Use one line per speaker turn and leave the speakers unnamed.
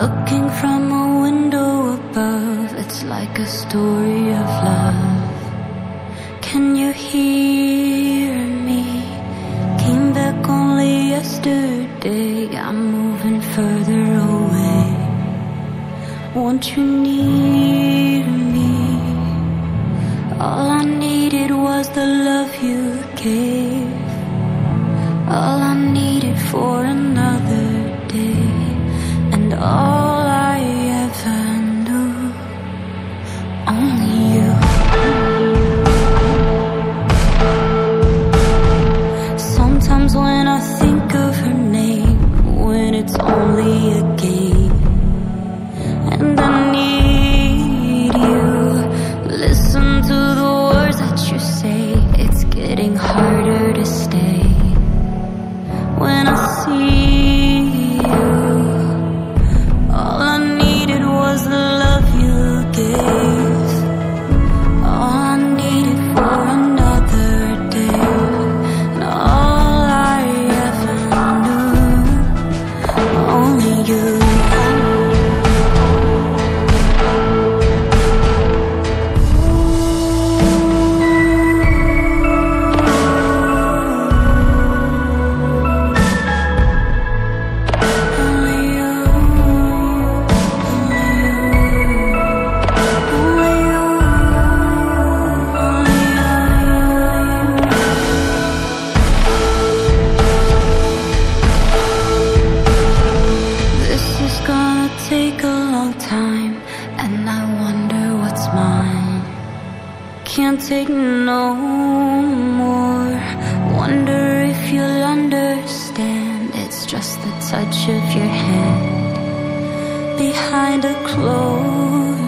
Looking from a window above, it's like a story of love. Can you hear me? Came back only yesterday. I'm moving further away. Won't you near gonna take a long time, and I wonder what's mine. Can't take no more. Wonder if you'll understand. It's just the touch of your hand behind a closed